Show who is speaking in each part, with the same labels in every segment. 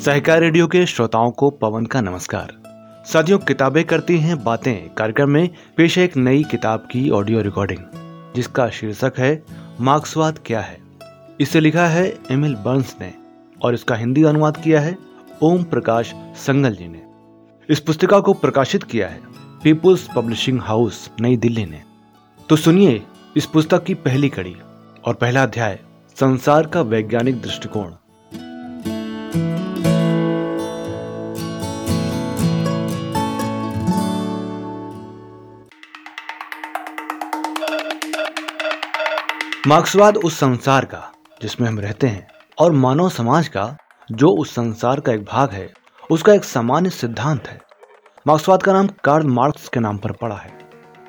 Speaker 1: सहकार radio के श्रोताओं को पवन का नमस्कार। साथियों, किताबें करती हैं बातें। कार्यक्रम में पेश है एक नई किताब की ऑडियो रिकॉर्डिंग, जिसका शीर्षक है, मार्क्सवाद क्या है? इसे लिखा है एमिल बर्न्स ने और इसका हिंदी अनुवाद किया है ओम प्रकाश संगल जी ने। इस पुस्तिका को प्रकाशित किया है पीपुल्स पब्लिशिंग हाउस, नई दिल्ली ने। तो सुनिए इस पुस्तक की पहली कड़ी और पहला अध्याय, संसार का वैज्ञानिक दृष्टिकोण। मार्क्सवाद उस संसार का, जिसमें हम रहते हैं, और मानव समाज का, जो उस संसार का एक भाग है, उसका एक सामान्य सिद्धांत है। मार्क्सवाद का नाम कार्ल मार्क्स के नाम पर पड़ा है।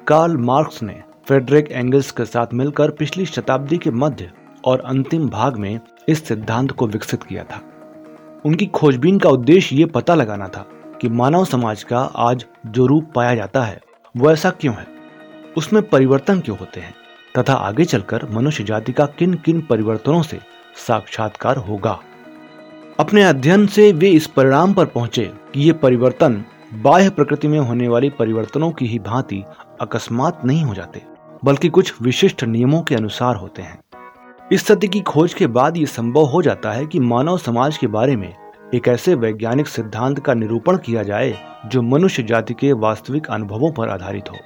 Speaker 1: कार्ल मार्क्स ने फेडरिक एंगल्स के साथ मिलकर पिछली शताब्दी के मध्य और अंतिम भाग में इस सिद्धांत को विकसित किया था। उनकी खोजबीन का उद्देश्य ये पता लगाना था कि मानव समाज का आज जो रूप पाया जाता है, वो ऐसा क्यों है? उसमें परिवर्तन क्यों होते हैं? तथा आगे चलकर मनुष्य जाति का किन किन परिवर्तनों से साक्षात्कार होगा। अपने अध्ययन से वे इस परिणाम पर पहुँचे कि ये परिवर्तन बाह्य प्रकृति में होने वाली परिवर्तनों की ही भांति अकस्मात नहीं हो जाते, बल्कि कुछ विशिष्ट नियमों के अनुसार होते हैं। इस सत्य की खोज के बाद ये संभव हो जाता है कि मानव समाज के बारे में एक ऐसे वैज्ञानिक सिद्धांत का निरूपण किया जाए जो मनुष्य जाति के वास्तविक अनुभवों पर आधारित हो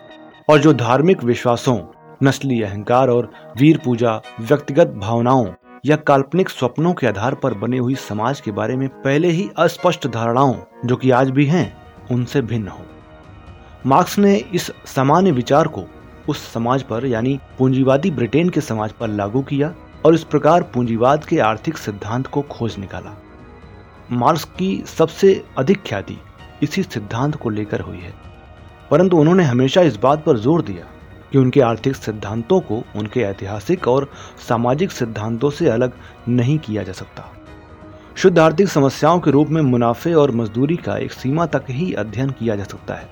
Speaker 1: और जो धार्मिक विश्वासों नस्ली अहंकार और वीर पूजा, व्यक्तिगत भावनाओं या काल्पनिक स्वप्नों के आधार पर बने हुई समाज के बारे में पहले ही अस्पष्ट धारणाओं जो कि आज भी हैं, उनसे भिन्न हो। मार्क्स ने इस सामान्य विचार को उस समाज पर, यानी पूंजीवादी ब्रिटेन के समाज पर लागू किया और इस प्रकार पूंजीवाद के आर्थिक सिद्धांत को खोज निकाला। मार्क्स की सबसे अधिक ख्याति इसी सिद्धांत को लेकर हुई है। परंतु उन्होंने हमेशा इस बात पर ज़ोर दिया कि उनके आर्थिक सिद्धांतों को उनके ऐतिहासिक और सामाजिक सिद्धांतों से अलग नहीं किया जा सकता। शुद्ध आर्थिक समस्याओं के रूप में मुनाफे और मजदूरी का एक सीमा तक ही अध्ययन किया जा सकता है।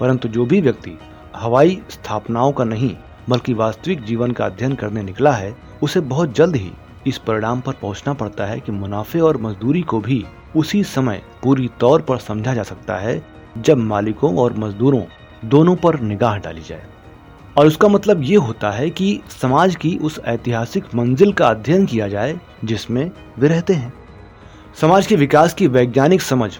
Speaker 1: परंतु जो भी व्यक्ति हवाई स्थापनाओं का नहीं, बल्कि वास्तविक जीवन का अध्ययन करने निकला है, उसे बहुत जल्द ही इस परिणाम पर पहुँचना पड़ता है कि मुनाफे और मजदूरी को भी उसी समय पूरी तौर पर समझा जा सकता है, जब मालिकों और मजदूरों दोनों पर निगाह डाली जाए। और उसका मतलब ये होता है कि समाज की उस ऐतिहासिक मंजिल का अध्ययन किया जाए जिसमें वे रहते हैं। समाज के विकास की वैज्ञानिक समझ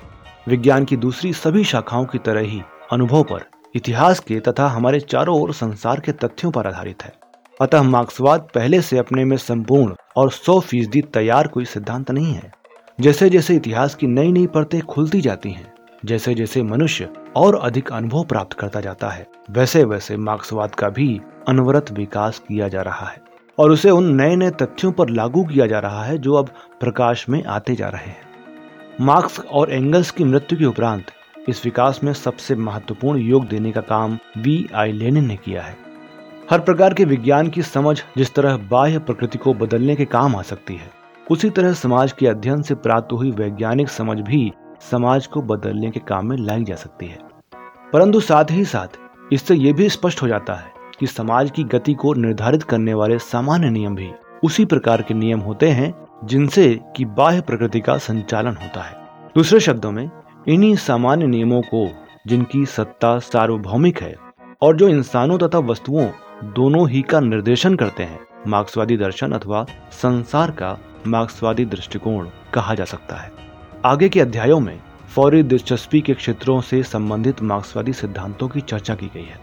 Speaker 1: विज्ञान की दूसरी सभी शाखाओं की तरह ही अनुभव पर, इतिहास के तथा हमारे चारों ओर संसार के तथ्यों पर आधारित है। अतः मार्क्सवाद पहले से अपने में संपूर्ण और सौ फ़ीसदी तैयार कोई सिद्धांत नहीं है। जैसे जैसे इतिहास की नई नई परतें खुलती जाती हैं जैसे जैसे मनुष्य और अधिक अनुभव प्राप्त करता जाता है वैसे वैसे मार्क्सवाद का भी अनवरत विकास किया जा रहा है और उसे उन नए नए तथ्यों पर लागू किया जा रहा है जो अब प्रकाश में आते जा रहे हैं। मार्क्स और एंगल्स की मृत्यु के उपरांत इस विकास में सबसे महत्वपूर्ण योग देने का काम वी आई लेनिन ने किया है। हर प्रकार के विज्ञान की समझ जिस तरह बाह्य प्रकृति को बदलने के काम आ सकती है, उसी तरह समाज के अध्ययन से प्राप्त हुई वैज्ञानिक समझ भी समाज को बदलने के काम में लाई जा सकती है। परंतु साथ ही साथ, इससे यह भी स्पष्ट हो जाता है कि समाज की गति को निर्धारित करने वाले सामान्य नियम भी उसी प्रकार के नियम होते हैं जिनसे कि बाह्य प्रकृति का संचालन होता है। दूसरे शब्दों में, इन्हीं सामान्य नियमों को, जिनकी सत्ता सार्वभौमिक है और जो इंसानों तथा वस्तुओं दोनों ही का निर्देशन करते हैं, मार्क्सवादी दर्शन अथवा संसार का मार्क्सवादी दृष्टिकोण कहा जा सकता है। आगे के अध्यायों में फौरी दिलचस्पी के क्षेत्रों से संबंधित मार्क्सवादी सिद्धांतों की चर्चा की गई है।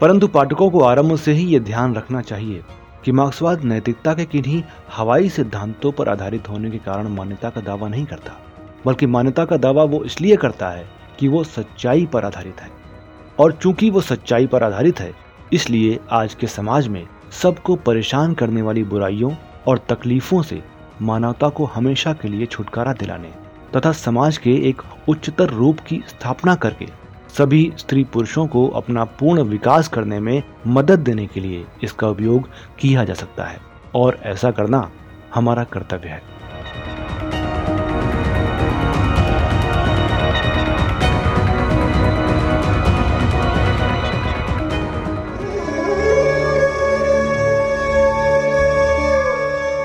Speaker 1: परंतु पाठकों को आरंभ से ही ये ध्यान रखना चाहिए कि मार्क्सवाद नैतिकता के किन्हीं हवाई सिद्धांतों पर आधारित होने के कारण मान्यता का दावा नहीं करता, बल्कि मान्यता का दावा वो इसलिए करता है कि वो सच्चाई पर आधारित है। और चूँकि वो सच्चाई पर आधारित है, इसलिए आज के समाज में सबको परेशान करने वाली बुराइयों और तकलीफों से मानवता को हमेशा के लिए छुटकारा दिलाने तथा समाज के एक उच्चतर रूप की स्थापना करके सभी स्त्री पुरुषों को अपना पूर्ण विकास करने में मदद देने के लिए इसका उपयोग किया जा सकता है। और ऐसा करना हमारा कर्तव्य है।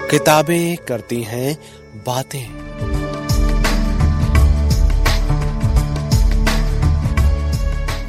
Speaker 2: किताबें करती हैं, बातें।